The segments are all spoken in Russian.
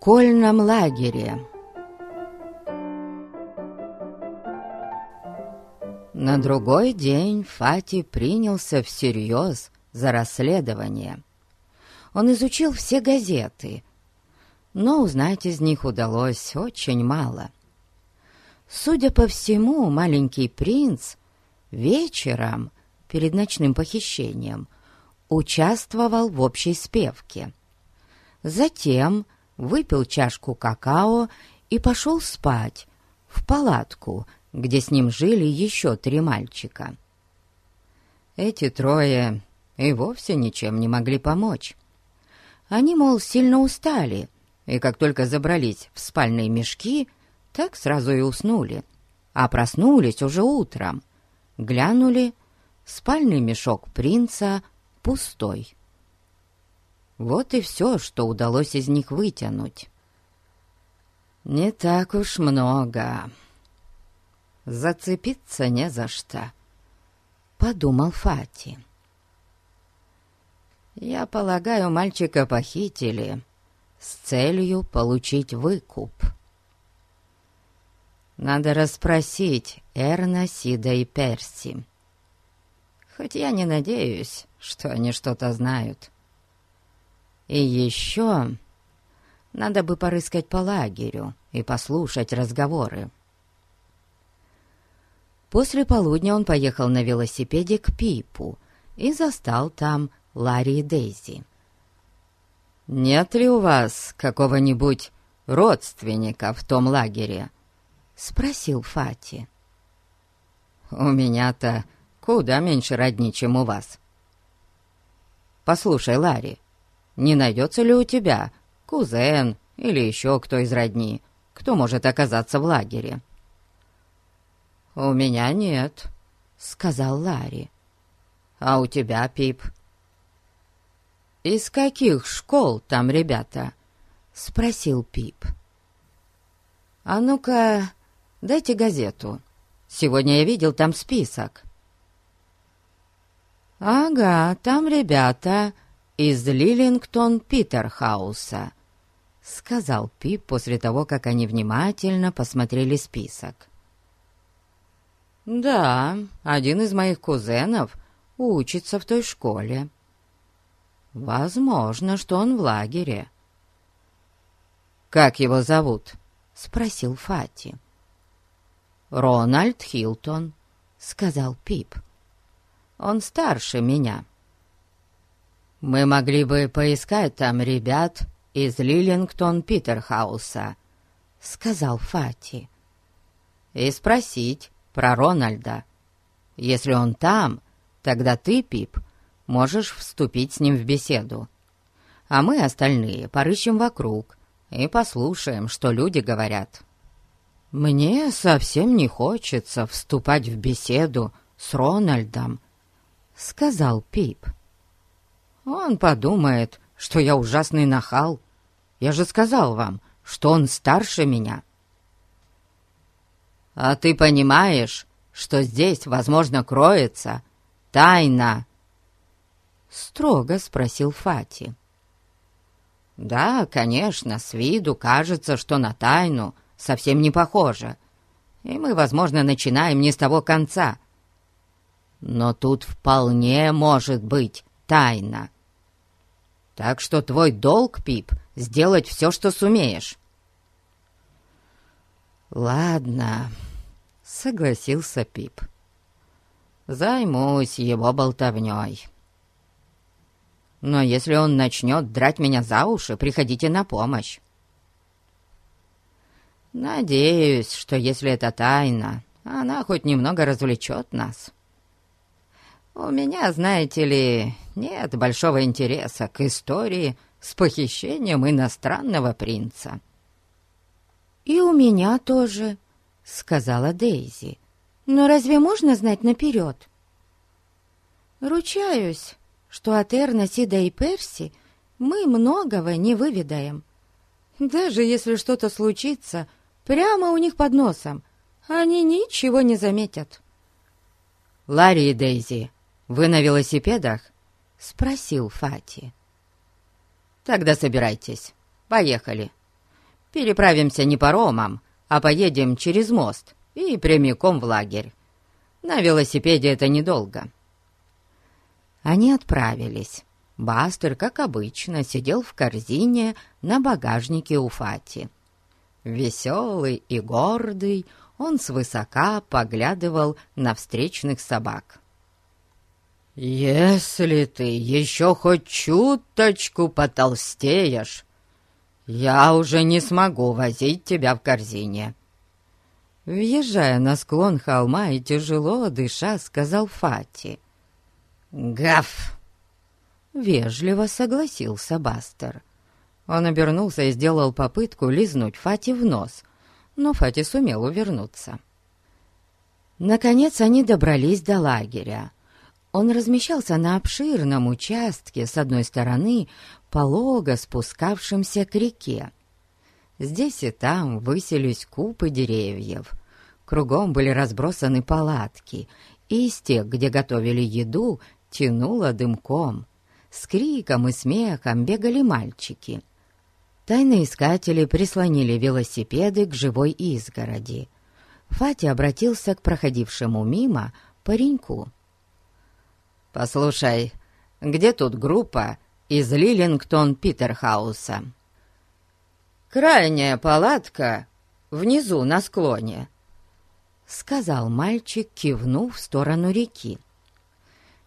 школьном лагере. На другой день Фати принялся всерьез за расследование. Он изучил все газеты, но узнать из них удалось очень мало. Судя по всему, маленький принц вечером, перед ночным похищением, участвовал в общей спевке. Затем выпил чашку какао и пошел спать в палатку, где с ним жили еще три мальчика. Эти трое и вовсе ничем не могли помочь. Они, мол, сильно устали, и как только забрались в спальные мешки, так сразу и уснули, а проснулись уже утром. Глянули, спальный мешок принца пустой. Вот и все, что удалось из них вытянуть. Не так уж много. Зацепиться не за что, подумал Фати. Я полагаю, мальчика похитили с целью получить выкуп. Надо расспросить Эрна, Сида и Перси. Хоть я не надеюсь, что они что-то знают. И еще надо бы порыскать по лагерю и послушать разговоры. После полудня он поехал на велосипеде к Пипу и застал там Ларри и Дейзи. «Нет ли у вас какого-нибудь родственника в том лагере?» — спросил Фати. «У меня-то куда меньше родни, чем у вас. Послушай, Ларри, не найдется ли у тебя кузен или еще кто из родни, кто может оказаться в лагере?» «У меня нет», — сказал Ларри. «А у тебя, Пип?» «Из каких школ там ребята?» — спросил Пип. «А ну-ка, дайте газету. Сегодня я видел там список». «Ага, там ребята из Лилингтон-Питерхауса», — сказал Пип после того, как они внимательно посмотрели список. «Да, один из моих кузенов учится в той школе. Возможно, что он в лагере». «Как его зовут?» — спросил Фати. «Рональд Хилтон», — сказал Пип. «Он старше меня». Мы могли бы поискать там ребят из Лилингтон-Питерхауса», — сказал Фати. «И спросить про Рональда. Если он там, тогда ты, Пип, можешь вступить с ним в беседу. А мы остальные порыщем вокруг и послушаем, что люди говорят». «Мне совсем не хочется вступать в беседу с Рональдом», — сказал Пип. Он подумает, что я ужасный нахал. Я же сказал вам, что он старше меня. А ты понимаешь, что здесь, возможно, кроется тайна? Строго спросил Фати. Да, конечно, с виду кажется, что на тайну совсем не похоже. И мы, возможно, начинаем не с того конца. Но тут вполне может быть тайна. Так что твой долг, Пип, сделать все, что сумеешь. «Ладно», — согласился Пип. «Займусь его болтовней. Но если он начнет драть меня за уши, приходите на помощь. Надеюсь, что если это тайна, она хоть немного развлечет нас». У меня, знаете ли, нет большого интереса к истории с похищением иностранного принца». «И у меня тоже», — сказала Дейзи. «Но разве можно знать наперед?» «Ручаюсь, что от Эрна, Сида и Перси мы многого не выведаем. Даже если что-то случится прямо у них под носом, они ничего не заметят». «Ларри и Дейзи, вы на велосипедах?» — спросил Фати. «Тогда собирайтесь. Поехали. Переправимся не паромом, а поедем через мост и прямиком в лагерь. На велосипеде это недолго». Они отправились. Бастер, как обычно, сидел в корзине на багажнике у Фати. Веселый и гордый, он свысока поглядывал на встречных собак. «Если ты еще хоть чуточку потолстеешь, я уже не смогу возить тебя в корзине». Въезжая на склон холма и тяжело дыша, сказал Фати. «Гав!» Вежливо согласился Бастер. Он обернулся и сделал попытку лизнуть Фати в нос, но Фати сумел увернуться. Наконец они добрались до лагеря. Он размещался на обширном участке, с одной стороны, полого спускавшимся к реке. Здесь и там высились купы деревьев. Кругом были разбросаны палатки, из тех, где готовили еду, тянуло дымком. С криком и смехом бегали мальчики. Тайные искатели прислонили велосипеды к живой изгороди. Фати обратился к проходившему мимо пареньку. «Послушай, где тут группа из Лилингтон-Питерхауса?» «Крайняя палатка внизу на склоне», — сказал мальчик, кивнув в сторону реки.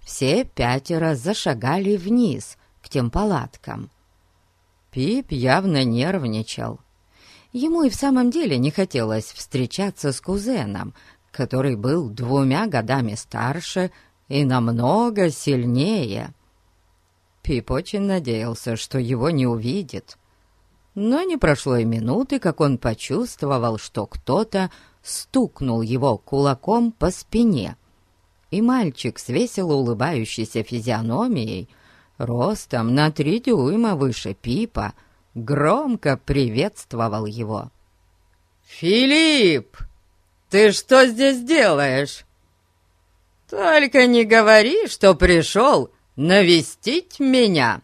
Все пятеро зашагали вниз, к тем палаткам. Пип явно нервничал. Ему и в самом деле не хотелось встречаться с кузеном, который был двумя годами старше и намного сильнее. Пип очень надеялся, что его не увидит. Но не прошло и минуты, как он почувствовал, что кто-то стукнул его кулаком по спине и мальчик с весело улыбающейся физиономией, ростом на три дюйма выше Пипа, громко приветствовал его. «Филипп, ты что здесь делаешь? Только не говори, что пришел навестить меня!»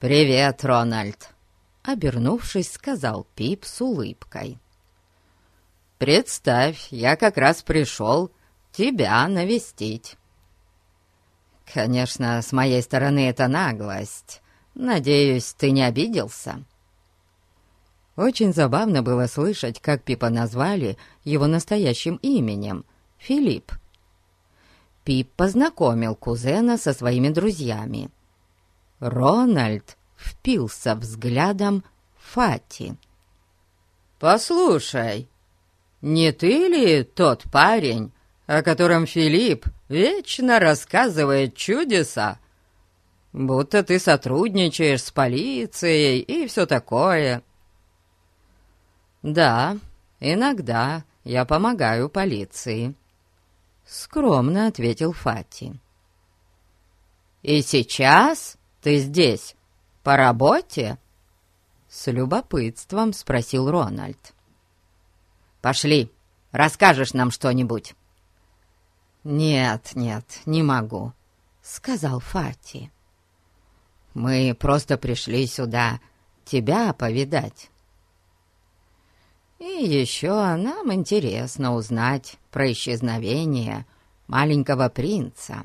«Привет, Рональд!» — обернувшись, сказал Пип с улыбкой. «Представь, я как раз пришел тебя навестить. Конечно, с моей стороны это наглость. Надеюсь, ты не обиделся?» Очень забавно было слышать, как Пипа назвали его настоящим именем — Филипп. Пип познакомил кузена со своими друзьями. Рональд впился взглядом Фати. «Послушай, не ты ли тот парень, о котором Филипп вечно рассказывает чудеса, будто ты сотрудничаешь с полицией и все такое. Да, иногда я помогаю полиции, скромно ответил Фати. И сейчас ты здесь по работе? С любопытством спросил Рональд. Пошли, расскажешь нам что-нибудь. «Нет, нет, не могу», — сказал Фати. «Мы просто пришли сюда тебя повидать». «И еще нам интересно узнать про исчезновение маленького принца».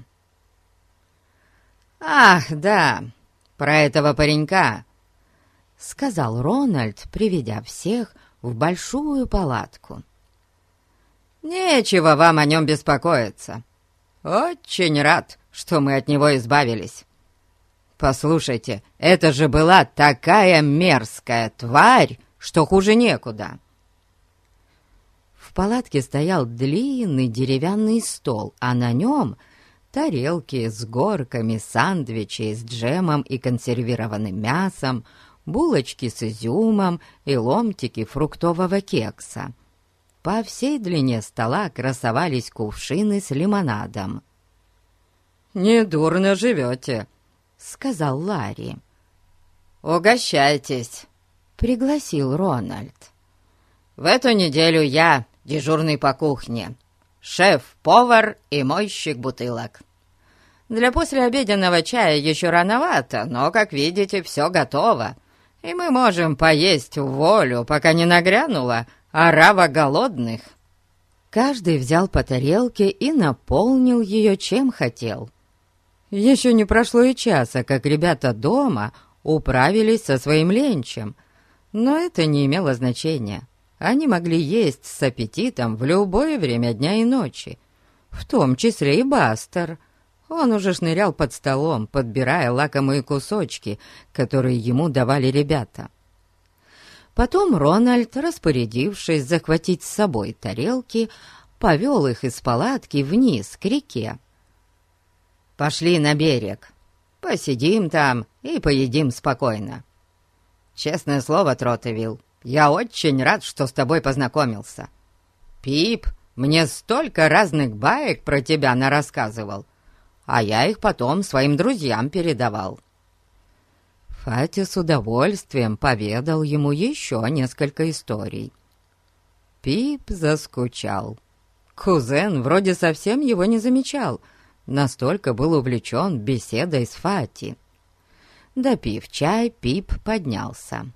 «Ах, да, про этого паренька», — сказал Рональд, приведя всех в большую палатку. «Нечего вам о нем беспокоиться. Очень рад, что мы от него избавились. Послушайте, это же была такая мерзкая тварь, что хуже некуда». В палатке стоял длинный деревянный стол, а на нем тарелки с горками сандвичей с джемом и консервированным мясом, булочки с изюмом и ломтики фруктового кекса. По всей длине стола красовались кувшины с лимонадом. «Недурно живете», — сказал Ларри. «Угощайтесь», — пригласил Рональд. «В эту неделю я дежурный по кухне, шеф-повар и мойщик бутылок. Для послеобеденного чая еще рановато, но, как видите, все готово. и мы можем поесть в волю, пока не нагрянула орава голодных». Каждый взял по тарелке и наполнил ее чем хотел. Еще не прошло и часа, как ребята дома управились со своим ленчем, но это не имело значения. Они могли есть с аппетитом в любое время дня и ночи, в том числе и Бастер. Он уже шнырял под столом, подбирая лакомые кусочки, которые ему давали ребята. Потом Рональд, распорядившись захватить с собой тарелки, повел их из палатки вниз к реке. «Пошли на берег, посидим там и поедим спокойно. Честное слово, Тротевилл, я очень рад, что с тобой познакомился. Пип мне столько разных баек про тебя нарассказывал, а я их потом своим друзьям передавал». Фати с удовольствием поведал ему еще несколько историй. Пип заскучал. Кузен вроде совсем его не замечал, настолько был увлечен беседой с Фати. Допив чай, Пип поднялся.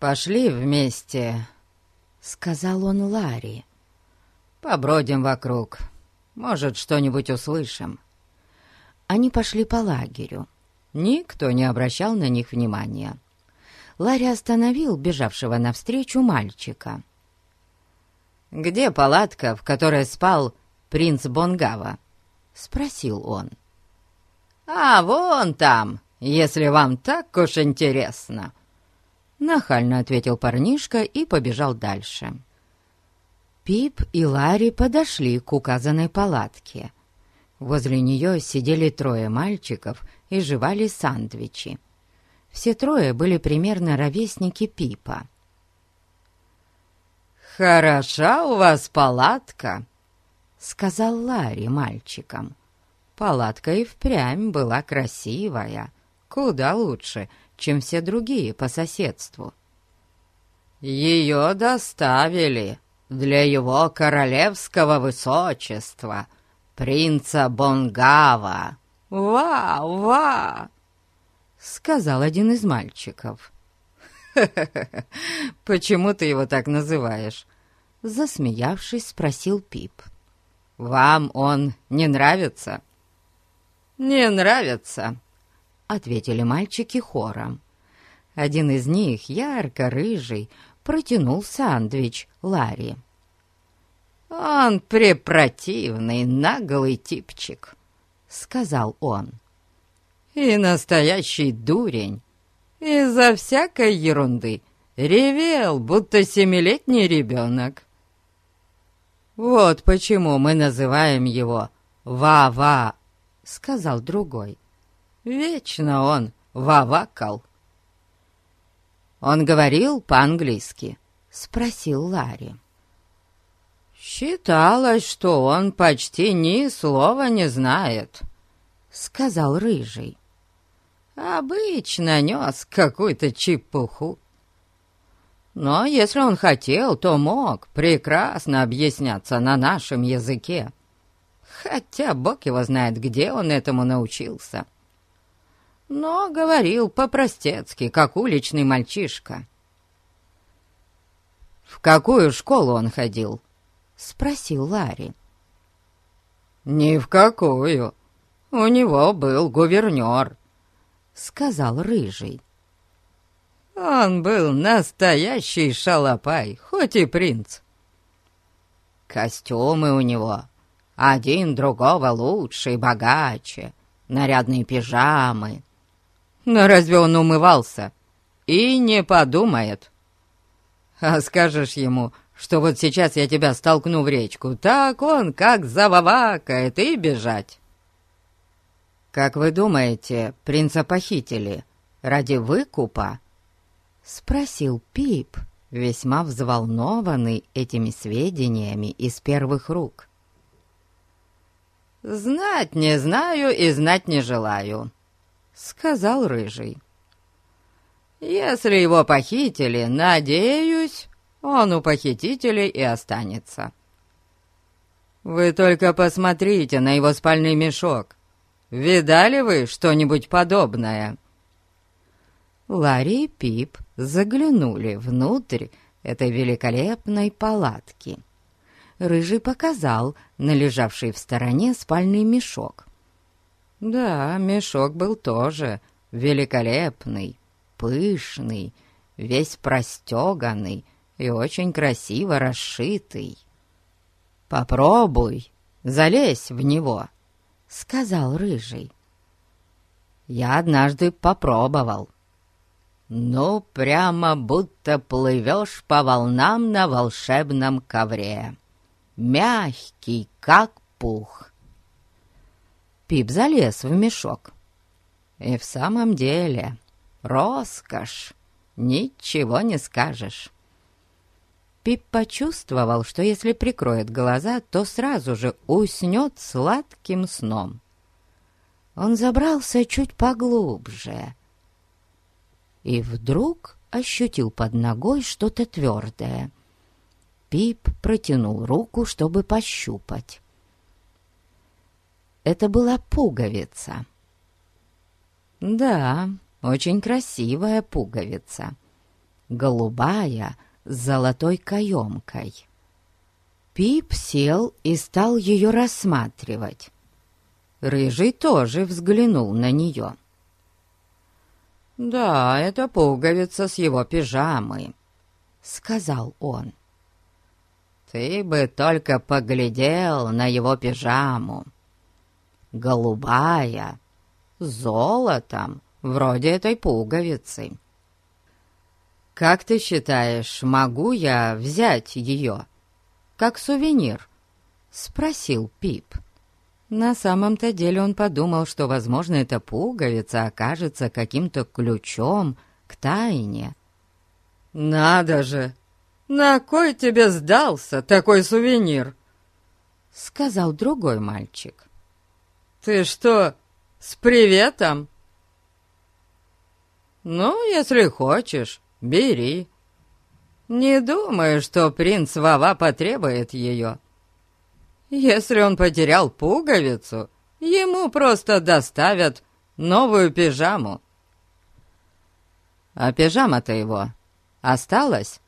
«Пошли вместе», — сказал он Ларри. «Побродим вокруг. Может, что-нибудь услышим». Они пошли по лагерю. Никто не обращал на них внимания. Ларри остановил бежавшего навстречу мальчика. «Где палатка, в которой спал принц Бонгава?» — спросил он. «А, вон там, если вам так уж интересно», Нахально ответил парнишка и побежал дальше. Пип и Ларри подошли к указанной палатке. Возле нее сидели трое мальчиков и жевали сандвичи. Все трое были примерно ровесники Пипа. «Хороша у вас палатка», — сказал Ларри мальчикам. Палатка и впрямь была красивая, куда лучше, чем все другие по соседству. «Ее доставили для его королевского высочества, принца Бонгава. Ва-ва!» — сказал один из мальчиков. почему ты его так называешь?» Засмеявшись, спросил Пип. «Вам он не нравится?» «Не нравится», ответили мальчики хором. Один из них, ярко-рыжий, протянул сандвич Ларри. «Он препротивный, наглый типчик», — сказал он. «И настоящий дурень. Из-за всякой ерунды ревел, будто семилетний ребенок. Вот почему мы называем его Ва-Ва», — сказал другой. Вечно он вавакал. «Он говорил по-английски?» — спросил Ларри. «Считалось, что он почти ни слова не знает», — сказал Рыжий. «Обычно нес какую-то чепуху. Но если он хотел, то мог прекрасно объясняться на нашем языке. Хотя бог его знает, где он этому научился» но говорил по-простецки, как уличный мальчишка. «В какую школу он ходил?» — спросил Ларри. «Ни в какую. У него был гувернер», — сказал Рыжий. «Он был настоящий шалопай, хоть и принц. Костюмы у него один другого лучше и богаче, нарядные пижамы, но разве он умывался? И не подумает. А скажешь ему, что вот сейчас я тебя столкну в речку, так он как зававакает и бежать. «Как вы думаете, принца похитили ради выкупа?» — спросил Пип, весьма взволнованный этими сведениями из первых рук. «Знать не знаю и знать не желаю», сказал Рыжий. «Если его похитили, надеюсь, он у похитителей и останется. Вы только посмотрите на его спальный мешок. Видали вы что-нибудь подобное?» Ларри и Пип заглянули внутрь этой великолепной палатки. Рыжий показал на лежавший в стороне спальный мешок. Да, мешок был тоже великолепный, пышный, весь простеганный и очень красиво расшитый. «Попробуй, залезь в него», — сказал Рыжий. «Я однажды попробовал. Ну, прямо будто плывешь по волнам на волшебном ковре. Мягкий, как пух». Пип залез в мешок. И в самом деле, роскошь, ничего не скажешь. Пип почувствовал, что если прикроет глаза, то сразу же уснет сладким сном. Он забрался чуть поглубже и вдруг ощутил под ногой что-то твердое. Пип протянул руку, чтобы пощупать. Это была пуговица. Да, очень красивая пуговица. Голубая, с золотой каемкой. Пип сел и стал ее рассматривать. Рыжий тоже взглянул на нее. «Да, это пуговица с его пижамы», — сказал он. «Ты бы только поглядел на его пижаму. Голубая, золотом, вроде этой пуговицы. «Как ты считаешь, могу я взять ее, как сувенир?» — спросил Пип. На самом-то деле он подумал, что, возможно, эта пуговица окажется каким-то ключом к тайне. «Надо же! На кой тебе сдался такой сувенир?» — сказал другой мальчик. «Ты что, с приветом?» «Ну, если хочешь, бери. Не думаю, что принц Вава потребует ее. Если он потерял пуговицу, ему просто доставят новую пижаму. А пижама-то его осталась?»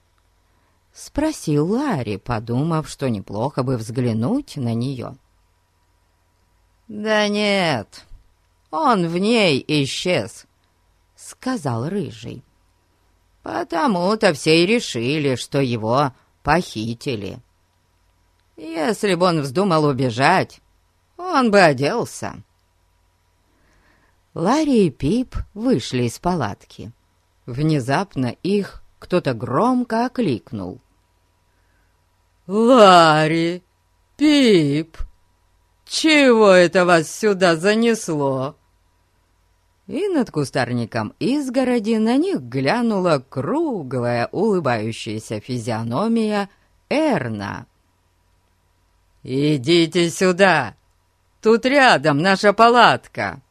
Спросил Ларри, подумав, что неплохо бы взглянуть на нее. «Да нет, он в ней исчез», — сказал Рыжий. Потому-то все и решили, что его похитили. Если бы он вздумал убежать, он бы оделся. Ларри и Пип вышли из палатки. Внезапно их кто-то громко окликнул. «Ларри! Пип! Чего это вас сюда занесло?» и над кустарником изгороди на них глянула круглая улыбающаяся физиономия Эрна. «Идите сюда! Тут рядом наша палатка!»